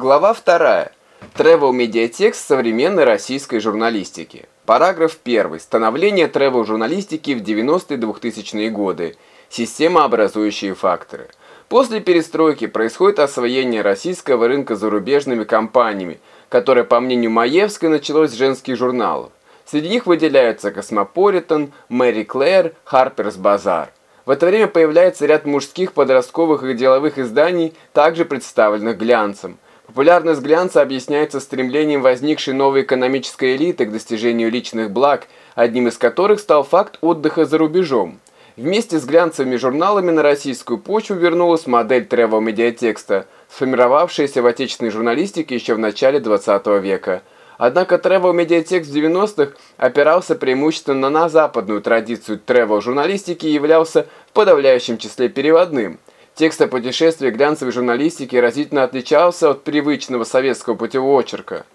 Глава 2. Travel медиатекст современной российской журналистики. Параграф 1. Становление travel журналистики в 90-2000-е годы. Системообразующие факторы. После перестройки происходит освоение российского рынка зарубежными компаниями, которое, по мнению Маевской, началось с женских журналов. Среди них выделяются Cosmopolitan, Marie Claire, Harper's Bazaar. В это время появляется ряд мужских, подростковых и деловых изданий, также представленных глянцем. Популярность глянца объясняется стремлением возникшей новой экономической элиты к достижению личных благ, одним из которых стал факт отдыха за рубежом. Вместе с глянцевыми журналами на российскую почву вернулась модель тревел-медиатекста, сформировавшаяся в отечественной журналистике еще в начале 20 века – Однако travel медиатекст в 90-х опирался преимущественно на западную традицию travel журналистики и являлся в подавляющем числе переводным. Текст о путешествии глянцевой журналистики разительно отличался от привычного советского путевого очерка.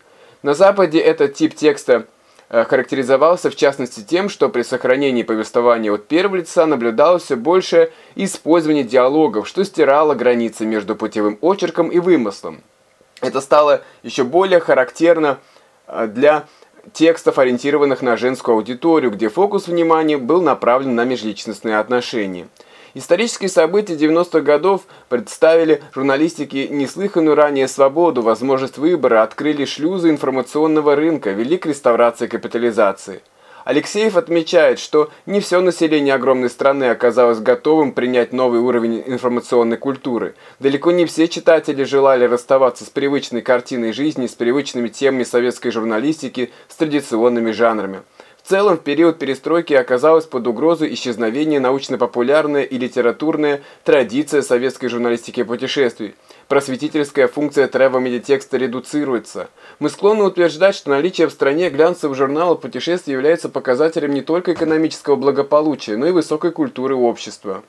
На Западе этот тип текста э, характеризовался в частности тем, что при сохранении повествования от первого лица наблюдалось все больше использование диалогов, что стирало границы между путевым очерком и вымыслом. Это стало еще более характерно Э, для текстов, ориентированных на женскую аудиторию, где фокус внимания был направлен на межличностные отношения. Исторические события 90-х годов представили журналистике неслыханную ранее свободу, возможность выбора, открыли шлюзы информационного рынка, вели к реставрации капитализации. Алексеев отмечает, что не все население огромной страны оказалось готовым принять новый уровень информационной культуры. Далеко не все читатели желали расставаться с привычной картиной жизни, с привычными темами советской журналистики, с традиционными жанрами. В целом, в период перестройки оказалась под угрозой исчезновения научно-популярная и литературная традиция советской журналистики путешествий. Просветительская функция тревел-медиатекста редуцируется. Мы склонны утверждать, что наличие в стране глянцевых журналов путешествий является показателем не только экономического благополучия, но и высокой культуры общества.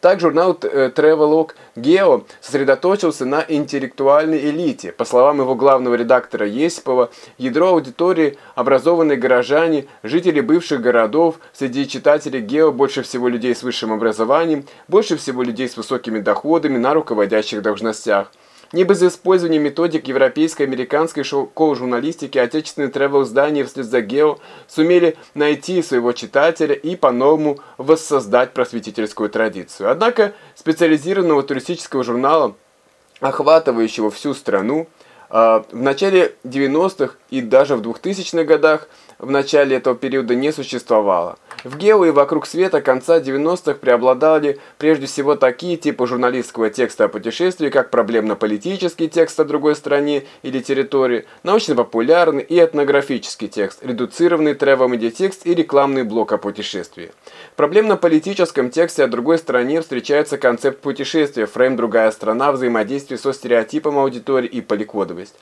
Так журнал э, Travelog Geo сосредоточился на интеллектуальной элите. По словам его главного редактора Есипова, ядро аудитории – образованные горожане, жители бывших городов, среди читателей Гео больше всего людей с высшим образованием, больше всего людей с высокими доходами на руководящих должностях. Не без использования методик европейской и американской шоу-журналистики отечественные тревел-издания вслед за Гео сумели найти своего читателя и по-новому воссоздать просветительскую традицию. Однако специализированного туристического журнала, охватывающего всю страну, а, в начале 90-х и даже в 2000-х годах в начале этого периода не существовало. В Гео и вокруг света конца 90-х преобладали прежде всего такие типы журналистского текста о путешествии, как проблемно-политический текст о другой стране или территории, научно-популярный и этнографический текст, редуцированный тревел-медиатекст и рекламный блок о путешествии. В проблемно-политическом тексте о другой стране встречается концепт путешествия, фрейм «другая страна», взаимодействие со стереотипом аудитории и поликодовость.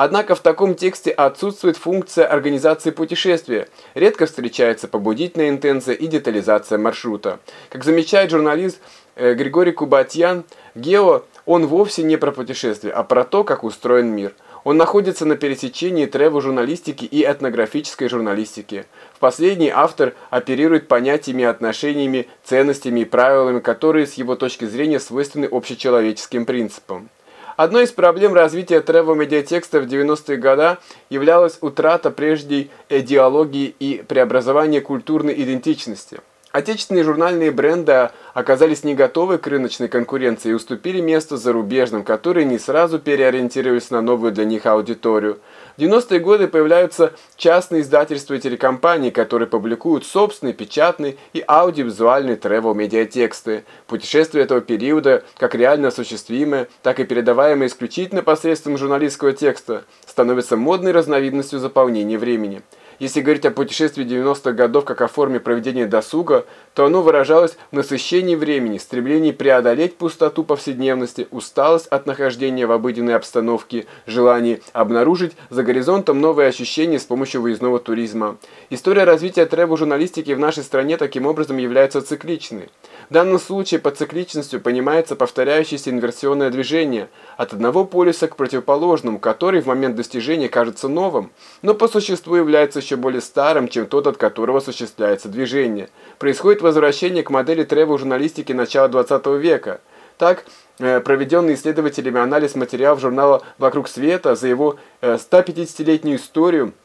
Однако в таком тексте отсутствует функция организации путешествия. Редко встречается побудительная интенция и детализация маршрута. Как замечает журналист э, Григорий Кубатьян, Гео, он вовсе не про путешествие, а про то, как устроен мир. Он находится на пересечении тревел-журналистики и этнографической журналистики. В последней автор оперирует понятиями, отношениями, ценностями и правилами, которые с его точки зрения свойственны общечеловеческим принципам. Одной из проблем развития тревел-медиатекста в 90-е годы являлась утрата прежней идеологии и преобразование культурной идентичности. Отечественные журнальные бренды оказались не готовы к рыночной конкуренции и уступили место зарубежным, которые не сразу переориентировались на новую для них аудиторию. В 90-е годы появляются частные издательства и телекомпании, которые публикуют собственные печатные и аудиовизуальные тревел-медиатексты. Путешествия этого периода, как реально осуществимые, так и передаваемые исключительно посредством журналистского текста, становятся модной разновидностью заполнения времени. Если говорить о путешествии 90-х годов как о форме проведения досуга, то оно выражалось в насыщении времени, стремлении преодолеть пустоту повседневности, усталость от нахождения в обыденной обстановке, желании обнаружить за горизонтом новые ощущения с помощью выездного туризма. История развития тревел-журналистики в нашей стране таким образом является цикличной. В данном случае под цикличностью понимается повторяющееся инверсионное движение от одного полюса к противоположному, который в момент достижения кажется новым, но по существу является еще более старым, чем тот, от которого осуществляется движение. Происходит возвращение к модели тревел журналистики начала 20 века. Так, э, проведенный исследователями анализ материалов журнала «Вокруг света» за его 150-летнюю э, историю –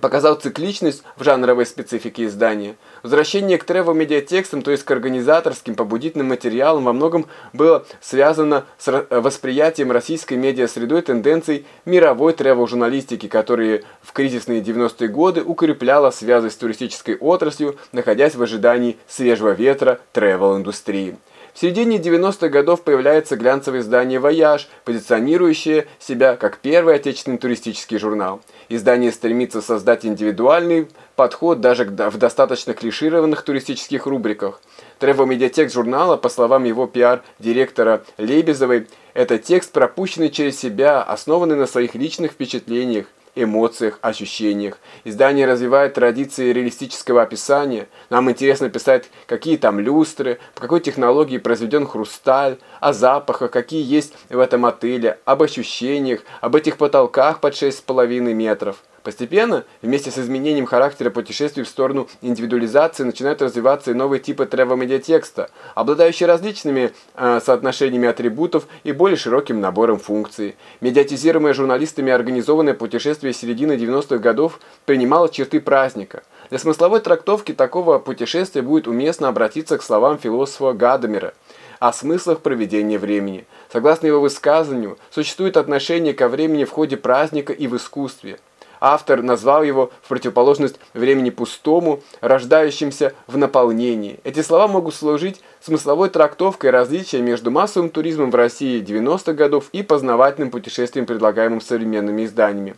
показал цикличность в жанровой специфике издания. Возвращение к тревел-медиатекстам, то есть к организаторским побудительным материалам, во многом было связано с восприятием российской медиасредой тенденций мировой тревел-журналистики, которые в кризисные 90-е годы укрепляла связи с туристической отраслью, находясь в ожидании свежего ветра тревел-индустрии. В середине 90-х годов появляется глянцевое издание «Вояж», позиционирующее себя как первый отечественный туристический журнал. Издание стремится создать индивидуальный подход даже в достаточно клишированных туристических рубриках. Travel-медиатекст журнала, по словам его пиар-директора Лебезовой, это текст, пропущенный через себя, основанный на своих личных впечатлениях, эмоциях, ощущениях. Издание развивает традиции реалистического описания. Нам интересно писать, какие там люстры, по какой технологии произведен хрусталь, о запахах, какие есть в этом отеле, об ощущениях, об этих потолках под 6,5 метров. Постепенно, вместе с изменением характера путешествий в сторону индивидуализации, начинают развиваться и новые типы тревел-медиатекста, обладающие различными э, соотношениями атрибутов и более широким набором функций. Медиатизируемое журналистами организованное путешествие середины 90-х годов принимало черты праздника. Для смысловой трактовки такого путешествия будет уместно обратиться к словам философа Гадамера о смыслах проведения времени. Согласно его высказыванию, существует отношение ко времени в ходе праздника и в искусстве. Автор назвал его в противоположность времени пустому, рождающимся в наполнении. Эти слова могут служить смысловой трактовкой различия между массовым туризмом в России 90-х годов и познавательным путешествием, предлагаемым современными изданиями.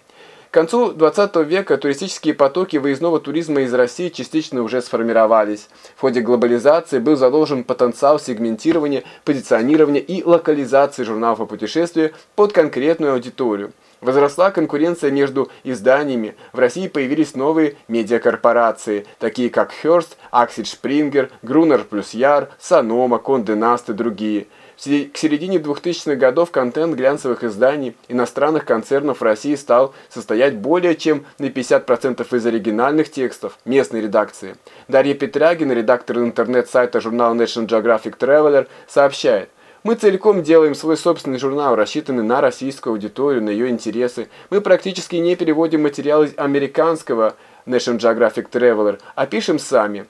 К концу 20 века туристические потоки выездного туризма из России частично уже сформировались. В ходе глобализации был заложен потенциал сегментирования, позиционирования и локализации журналов о путешествии под конкретную аудиторию. Возросла конкуренция между изданиями, в России появились новые медиакорпорации, такие как Hearst, Axel Springer, Gruner плюс Яр, Sanoma, Condé Nast и другие. К середине 2000-х годов контент глянцевых изданий иностранных концернов в России стал состоять более чем на 50% из оригинальных текстов местной редакции. Дарья Петрягина, редактор интернет-сайта журнала National Geographic Traveler, сообщает, мы целиком делаем свой собственный журнал, рассчитанный на российскую аудиторию, на ее интересы. Мы практически не переводим материалы американского National Geographic Traveler, а пишем сами.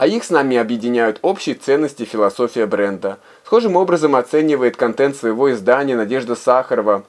А их с нами объединяют общие ценности философия бренда. Схожим образом оценивает контент своего издания Надежда Сахарова,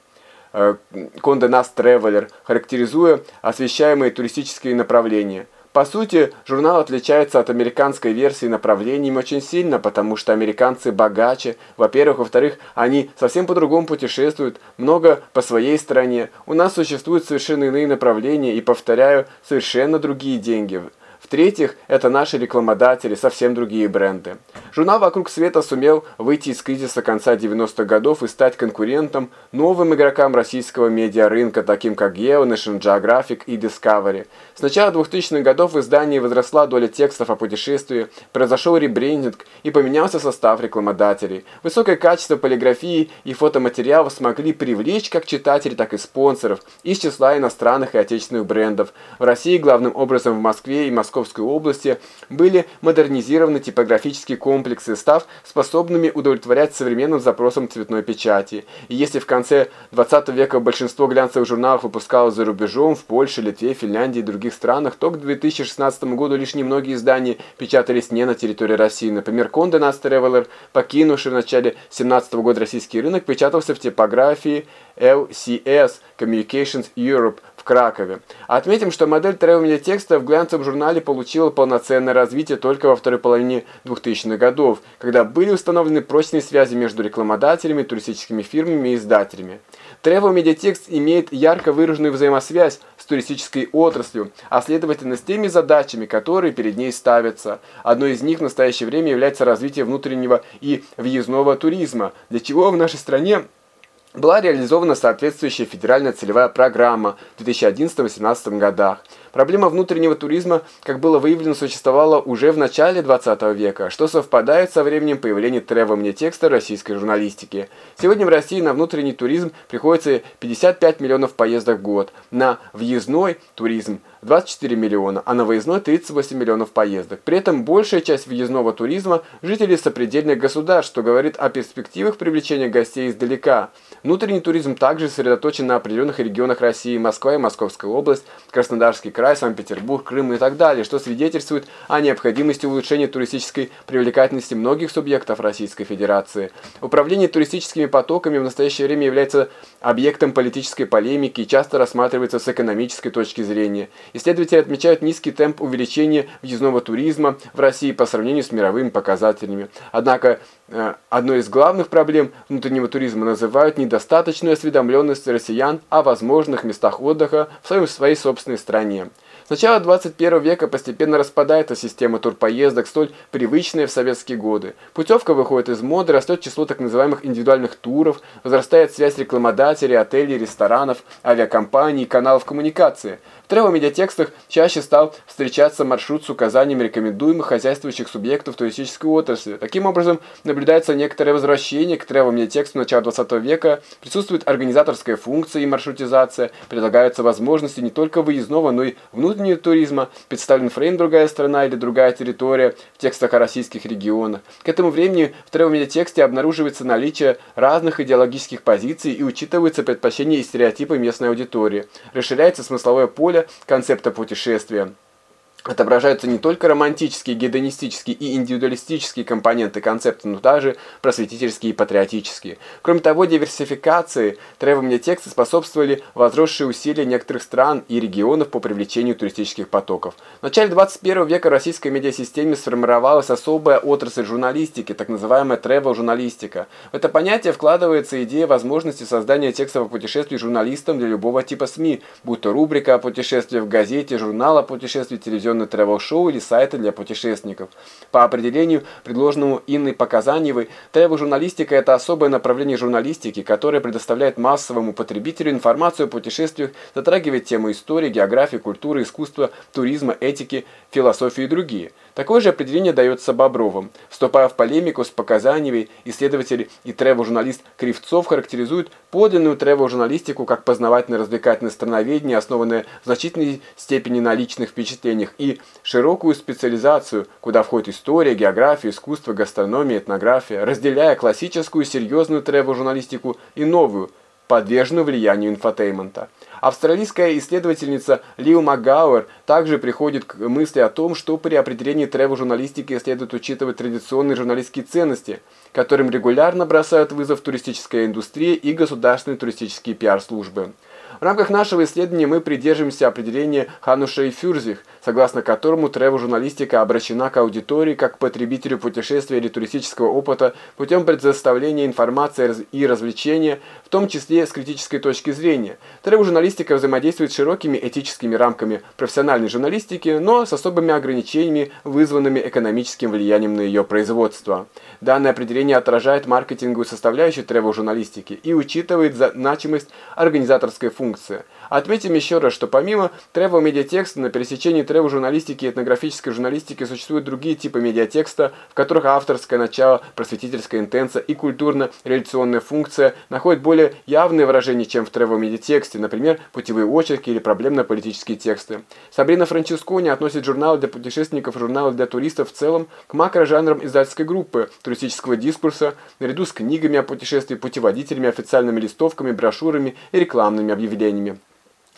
Конде Наст Traveler, характеризуя освещаемые туристические направления – по сути, журнал отличается от американской версии направлениями очень сильно, потому что американцы богаче. Во-первых, во-вторых, они совсем по-другому путешествуют, много по своей стране. У нас существуют совершенно иные направления и, повторяю, совершенно другие деньги. В-третьих, это наши рекламодатели, совсем другие бренды. Журнал «Вокруг света» сумел выйти из кризиса конца 90-х годов и стать конкурентом новым игрокам российского медиарынка, таким как Geo, National Geographic и Discovery. С начала 2000-х годов в издании возросла доля текстов о путешествии, произошел ребрендинг и поменялся состав рекламодателей. Высокое качество полиграфии и фотоматериалов смогли привлечь как читателей, так и спонсоров из числа иностранных и отечественных брендов. В России главным образом в Москве и Московской Московской области были модернизированы типографические комплексы, став способными удовлетворять современным запросам цветной печати. И если в конце 20 века большинство глянцевых журналов выпускалось за рубежом, в Польше, Литве, Финляндии и других странах, то к 2016 году лишь немногие издания печатались не на территории России. Например, Condé Nast Traveler, покинувший в начале 2017 года российский рынок, печатался в типографии LCS Communications Europe в Кракове. Отметим, что модель travel-медиатекста в глянцевом журнале получила полноценное развитие только во второй половине 2000-х годов, когда были установлены прочные связи между рекламодателями, туристическими фирмами и издателями. Travel Медиатекст имеет ярко выраженную взаимосвязь с туристической отраслью, а следовательно с теми задачами, которые перед ней ставятся. Одной из них в настоящее время является развитие внутреннего и въездного туризма, для чего в нашей стране была реализована соответствующая федеральная целевая программа в 2011-2018 годах. Проблема внутреннего туризма, как было выявлено, существовала уже в начале 20 века, что совпадает со временем появления тревел-текста российской журналистики. Сегодня в России на внутренний туризм приходится 55 миллионов поездок в год, на въездной туризм – 24 миллиона, а на выездной 38 миллионов поездок. При этом большая часть въездного туризма – жители сопредельных государств, что говорит о перспективах привлечения гостей издалека. Внутренний туризм также сосредоточен на определенных регионах России – Москва и Московская область, Краснодарский край, Санкт-Петербург, Крым и так далее, что свидетельствует о необходимости улучшения туристической привлекательности многих субъектов Российской Федерации. Управление туристическими потоками в настоящее время является объектом политической полемики и часто рассматривается с экономической точки зрения. Исследователи отмечают низкий темп увеличения въездного туризма в России по сравнению с мировыми показателями. Однако э, одной из главных проблем внутреннего туризма называют недостаточную осведомленность россиян о возможных местах отдыха в своей собственной стране. С начала 21 века постепенно распадается система турпоездок, столь привычная в советские годы. Путевка выходит из моды, растет число так называемых индивидуальных туров, возрастает связь рекламодателей, отелей, ресторанов, авиакомпаний, каналов коммуникации. В тревел-медиатекстах чаще стал встречаться маршрут с указанием рекомендуемых хозяйствующих субъектов туристической отрасли. Таким образом, наблюдается некоторое возвращение к тревел-медиатексту начала 20 века, присутствует организаторская функция и маршрутизация, предлагаются возможности не только выездного, но и внутреннего туризма, представлен фрейм «другая страна» или «другая территория» в текстах о российских регионах. К этому времени в тревел-медиатексте обнаруживается наличие разных идеологических позиций и учитываются предпочтения и стереотипы местной аудитории. Расширяется смысловое поле концепта путешествия отображаются не только романтические, гедонистические и индивидуалистические компоненты концепта, но также просветительские и патриотические. Кроме того, диверсификации требования текста способствовали возросшие усилия некоторых стран и регионов по привлечению туристических потоков. В начале 21 века в российской медиасистеме сформировалась особая отрасль журналистики, так называемая travel-журналистика. В это понятие вкладывается идея возможности создания текстовых путешествий журналистам для любого типа СМИ, будь то рубрика о путешествиях в газете, журнал о путешествии, телевизионный телевизионное тревел-шоу или сайты для путешественников. По определению, предложенному Инной Показаньевой, тревел-журналистика – это особое направление журналистики, которое предоставляет массовому потребителю информацию о путешествиях, затрагивает темы истории, географии, культуры, искусства, туризма, этики, философии и другие – Такое же определение дается Бобровым. Вступая в полемику с Показаньевой, исследователь и travel-журналист Кривцов характеризует подлинную travel-журналистику как познавательно-развлекательное страноведение, основанное в значительной степени на личных впечатлениях, и широкую специализацию, куда входит история, география, искусство, гастрономия, этнография, разделяя классическую серьезную travel-журналистику и новую, подверженную влиянию инфотейнмента. Австралийская исследовательница Лиу Макгауэр также приходит к мысли о том, что при определении тревел-журналистики следует учитывать традиционные журналистские ценности, которым регулярно бросают вызов туристическая индустрия и государственные туристические пиар-службы. В рамках нашего исследования мы придерживаемся определения Хануша и Фюрзих, согласно которому тревел-журналистика обращена к аудитории как к потребителю путешествия или туристического опыта путем предоставления информации и развлечения, в том числе с критической точки зрения. Тревел-журналистика взаимодействует с широкими этическими рамками профессиональной журналистики, но с особыми ограничениями, вызванными экономическим влиянием на ее производство. Данное определение отражает маркетинговую составляющую тревел-журналистики и учитывает значимость организаторской функции. Отметим еще раз, что помимо тревел-медиатекста на пересечении тревел-журналистики и этнографической журналистики существуют другие типы медиатекста, в которых авторское начало, просветительская интенция и культурно-реляционная функция находят более явные выражения, чем в тревел-медиатексте, например, путевые очерки или проблемно-политические тексты. Сабрина Франческони относит журналы для путешественников и журналы для туристов в целом к макрожанрам издательской группы туристического дискурса, наряду с книгами о путешествии, путеводителями, официальными листовками, брошюрами и рекламными объявлениями.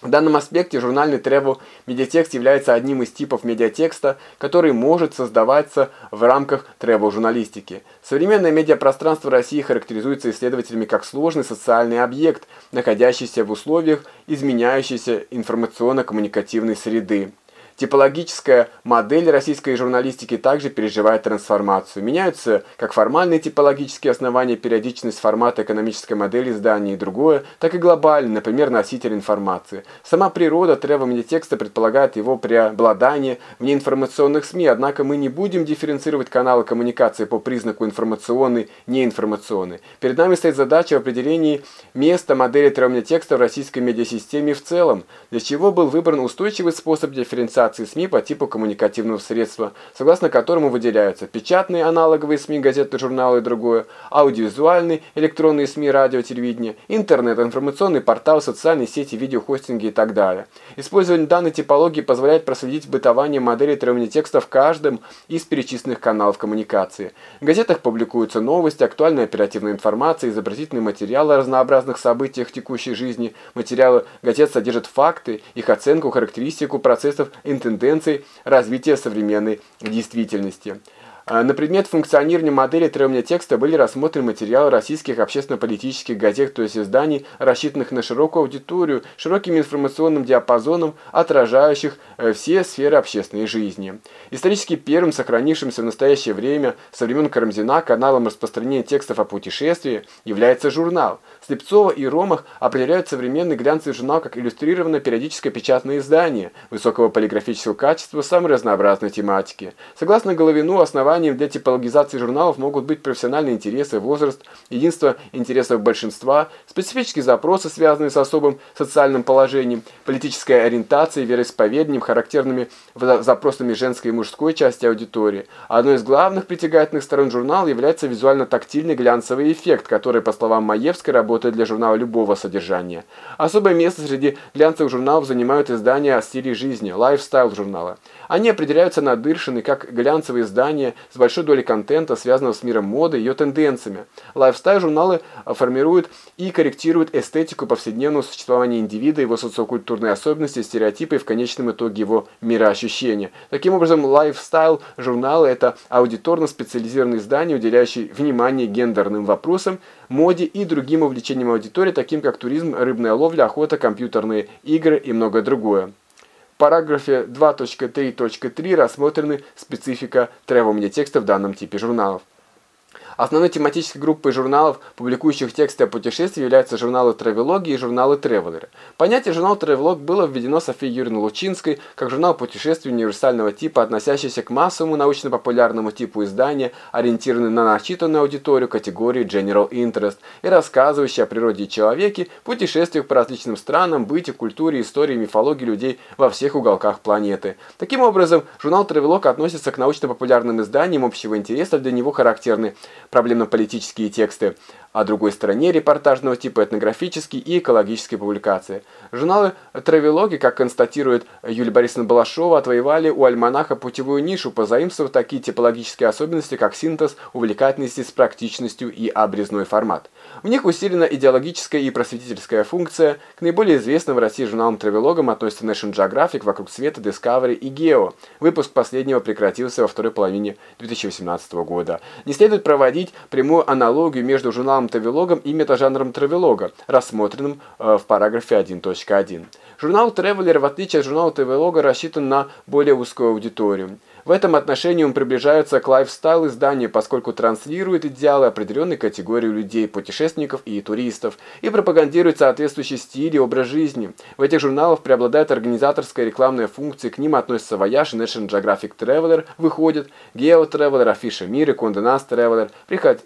В данном аспекте журнальный travel медиатекст является одним из типов медиатекста, который может создаваться в рамках travel журналистики. Современное медиапространство России характеризуется исследователями как сложный социальный объект, находящийся в условиях изменяющейся информационно-коммуникативной среды. Типологическая модель российской журналистики также переживает трансформацию. Меняются как формальные типологические основания, периодичность формата экономической модели издания и другое, так и глобальный, например, носитель информации. Сама природа требования текста предполагает его преобладание в неинформационных СМИ, однако мы не будем дифференцировать каналы коммуникации по признаку информационный, неинформационный. Перед нами стоит задача в определении места модели требования текста в российской медиасистеме в целом, для чего был выбран устойчивый способ дифференциации классификации СМИ по типу коммуникативного средства, согласно которому выделяются печатные аналоговые СМИ, газеты, журналы и другое, аудиовизуальные, электронные СМИ, радио, телевидение, интернет, информационный портал, социальные сети, видеохостинги и так далее. Использование данной типологии позволяет проследить бытование модели требования текста в каждом из перечисленных каналов коммуникации. В газетах публикуются новости, актуальная оперативная информация, изобразительные материалы о разнообразных событиях текущей жизни. Материалы газет содержат факты, их оценку, характеристику процессов и тенденций развития современной действительности. А, на предмет функционирования модели требования текста были рассмотрены материалы российских общественно-политических газет, то есть изданий, рассчитанных на широкую аудиторию, широким информационным диапазоном, отражающих э, все сферы общественной жизни. Исторически первым сохранившимся в настоящее время со времен Карамзина каналом распространения текстов о путешествии является журнал. Слепцова и Ромах определяют современный глянцевый журнал как иллюстрированное периодическое печатное издание высокого полиграфического качества самой разнообразной тематики. Согласно Головину, основание Основанием для типологизации журналов могут быть профессиональные интересы, возраст, единство интересов большинства, специфические запросы, связанные с особым социальным положением, политическая ориентация, вероисповеданием, характерными запросами женской и мужской части аудитории. Одной из главных притягательных сторон журнала является визуально-тактильный глянцевый эффект, который, по словам Маевской, работает для журнала любого содержания. Особое место среди глянцевых журналов занимают издания о стиле жизни, lifestyle журнала. Они определяются Надыршиной как глянцевые издания с большой долей контента, связанного с миром моды и ее тенденциями. Lifestyle-журналы формируют и корректируют эстетику повседневного существования индивида, его социокультурные особенности, стереотипы и в конечном итоге его мироощущения. Таким образом, лайфстайл-журналы – это аудиторно-специализированные издания, уделяющие внимание гендерным вопросам, моде и другим увлечениям аудитории, таким как туризм, рыбная ловля, охота, компьютерные игры и многое другое. Параграфе 2.3.3 рассмотрены специфика требования текста в данном типе журналов. Основной тематической группой журналов, публикующих тексты о путешествии, являются журналы «Травелоги» и журналы «Тревелеры». Понятие «журнал Тревелог» было введено Софией Юрьевной Лучинской как журнал путешествий универсального типа, относящийся к массовому научно-популярному типу издания, ориентированный на начитанную аудиторию категории General Interest и рассказывающий о природе и человеке, путешествиях по различным странам, быте, культуре, истории, мифологии людей во всех уголках планеты. Таким образом, журнал Тревелог относится к научно-популярным изданиям общего интереса, для него характерны проблемно-политические тексты, а другой стороне репортажного типа этнографические и экологические публикации. Журналы «Травелоги», как констатирует Юлия Борисовна Балашова, отвоевали у альманаха путевую нишу, позаимствовав такие типологические особенности, как синтез, увлекательности с практичностью и обрезной формат. В них усилена идеологическая и просветительская функция. К наиболее известным в России журналам-травелогам относятся National Geographic, Вокруг света, Discovery и Geo. Выпуск последнего прекратился во второй половине 2018 года. Не следует проводить прямую аналогию между журналом-травелогом и метажанром травелога, рассмотренным э, в параграфе 1.1. Журнал Traveler, в отличие от журнала Травелога, рассчитан на более узкую аудиторию. В этом отношении он приближается к лайфстайл изданию, поскольку транслирует идеалы определенной категории людей, путешественников и туристов, и пропагандирует соответствующий стиль и образ жизни. В этих журналах преобладает организаторская рекламная функция, к ним относятся Voyage, National Geographic Traveler, выходит, Geo Traveler, Афиша Мир и Condé Nast Traveler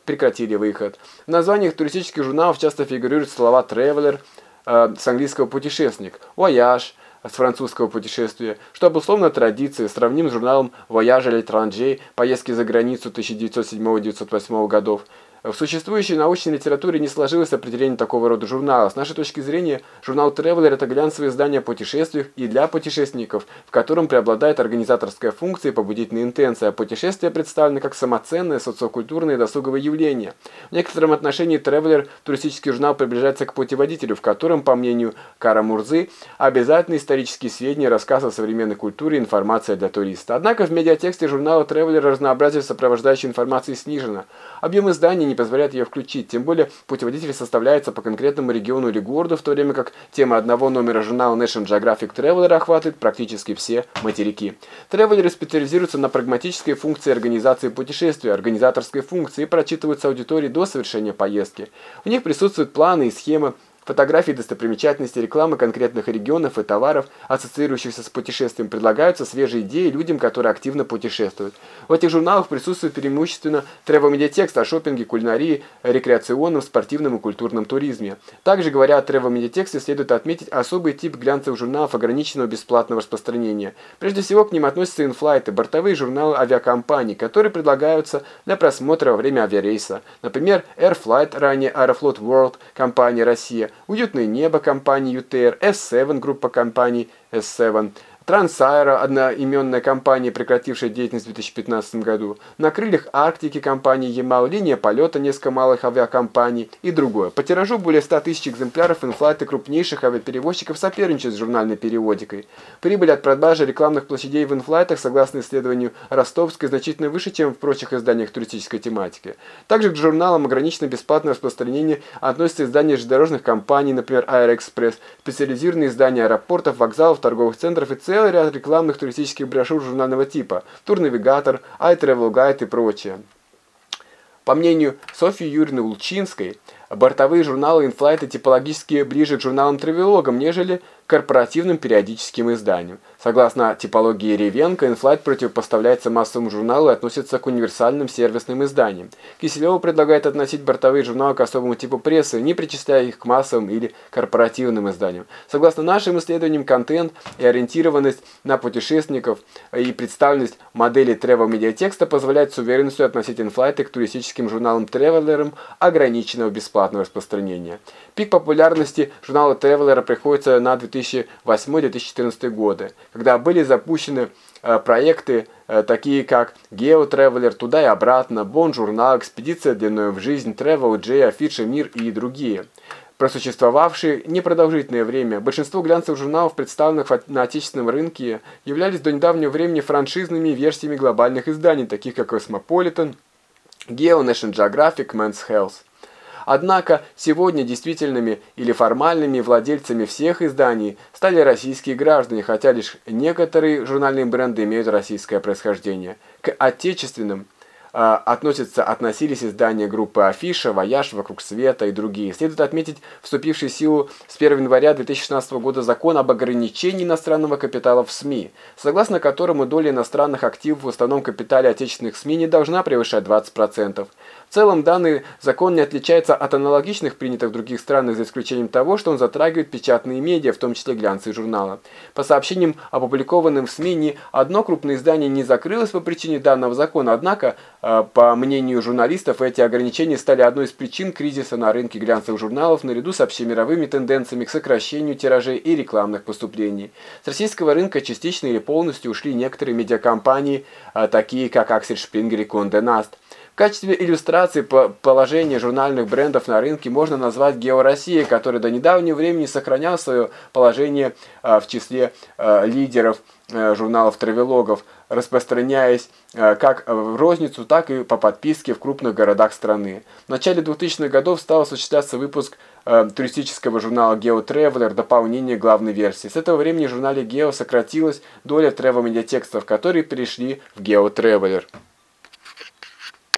прекратили выход. В названиях туристических журналов часто фигурируют слова Traveler, э, с английского путешественник, Voyage, с французского путешествия, что обусловлено традицией, сравним с журналом «Voyage à l'étranger» «Поездки за границу» 1907-1908 годов, в существующей научной литературе не сложилось определение такого рода журнала. С нашей точки зрения, журнал Traveler – это глянцевое издание о путешествиях и для путешественников, в котором преобладает организаторская функция и побудительная интенция. Путешествия представлены как самоценное социокультурное и досуговое явление. В некотором отношении Traveler – туристический журнал, приближается к путеводителю, в котором, по мнению Кара Мурзы, обязательны исторические сведения, рассказ о современной культуре и информация для туриста. Однако в медиатексте журнала Traveler разнообразие сопровождающей информации снижено. Объем изданий не позволяет ее включить, тем более путеводитель составляется по конкретному региону или городу, в то время как тема одного номера журнала National Geographic Traveler охватывает практически все материки. Тревелеры специализируются на прагматической функции организации путешествия, организаторской функции и прочитываются аудитории до совершения поездки. В них присутствуют планы и схемы, Фотографии достопримечательностей, рекламы конкретных регионов и товаров, ассоциирующихся с путешествием, предлагаются свежие идеи людям, которые активно путешествуют. В этих журналах присутствует преимущественно travel-медиатекст о шопинге, кулинарии, рекреационном, спортивном и культурном туризме. Также, говоря о travel-медиатексте, следует отметить особый тип глянцевых журналов ограниченного бесплатного распространения. Прежде всего, к ним относятся инфлайты, бортовые журналы авиакомпаний, которые предлагаются для просмотра во время авиарейса. Например, Airflight, ранее Aeroflot World, компания «Россия», Уютное небо компании UTR, S7 группа компаний S7, Трансаэро, одноименная компания, прекратившая деятельность в 2015 году, на крыльях Арктики компании Ямал, линия полета несколько малых авиакомпаний и другое. По тиражу более 100 тысяч экземпляров инфлайты крупнейших авиаперевозчиков соперничают с журнальной периодикой. Прибыль от продажи рекламных площадей в инфлайтах, согласно исследованию Ростовской, значительно выше, чем в прочих изданиях туристической тематики. Также к журналам ограничено бесплатное распространение относятся издания железнодорожных компаний, например, Аэроэкспресс, специализированные издания аэропортов, вокзалов, торговых центров и целых целый ряд рекламных туристических брошюр журнального типа, турнавигатор, iTravel Guide и прочее. По мнению Софьи Юрьевны Улчинской, бортовые журналы инфлайта типологически ближе к журналам-травелогам, нежели корпоративным периодическим изданиям. Согласно типологии Ревенко, инфлайт противопоставляется массовым журналу и относится к универсальным сервисным изданиям. Киселева предлагает относить бортовые журналы к особому типу прессы, не причисляя их к массовым или корпоративным изданиям. Согласно нашим исследованиям, контент и ориентированность на путешественников и представленность модели travel-медиатекста позволяет с уверенностью относить инфлайты к туристическим журналам-тревелерам ограниченного бесплатного распространения. Пик популярности журнала Traveler приходится на 2008-2014 годы, когда были запущены э, проекты э, такие как GeoTraveler, туда и обратно, Бон журнал, Экспедиция длиной в жизнь, Travel J, Афиша Мир и другие. Просуществовавшие непродолжительное время, большинство глянцевых журналов, представленных на отечественном рынке, являлись до недавнего времени франшизными версиями глобальных изданий, таких как Cosmopolitan, Geo, National Geographic, Men's Health. Однако сегодня действительными или формальными владельцами всех изданий стали российские граждане, хотя лишь некоторые журнальные бренды имеют российское происхождение. К отечественным относятся, относились издания группы Афиша, Вояж, Вокруг Света и другие. Следует отметить вступивший в силу с 1 января 2016 года закон об ограничении иностранного капитала в СМИ, согласно которому доля иностранных активов в основном капитале отечественных СМИ не должна превышать 20%. В целом, данный закон не отличается от аналогичных принятых в других странах, за исключением того, что он затрагивает печатные медиа, в том числе глянцы и журналы. По сообщениям, опубликованным в СМИ, ни одно крупное издание не закрылось по причине данного закона, однако, э, по мнению журналистов, эти ограничения стали одной из причин кризиса на рынке глянцевых журналов наряду с общемировыми тенденциями к сокращению тиражей и рекламных поступлений. С российского рынка частично или полностью ушли некоторые медиакомпании, э, такие как Axel Springer и Condé Nast. В качестве иллюстрации положения журнальных брендов на рынке можно назвать «Гео-Россия», который до недавнего времени сохранял свое положение а, в числе а, лидеров а, журналов-травелогов, распространяясь как в розницу, так и по подписке в крупных городах страны. В начале 2000-х годов стал осуществляться выпуск туристического журнала Geo Traveler дополнение главной версии. С этого времени в журнале Geo сократилась доля travel медиатекстов, которые перешли в Geo Traveler.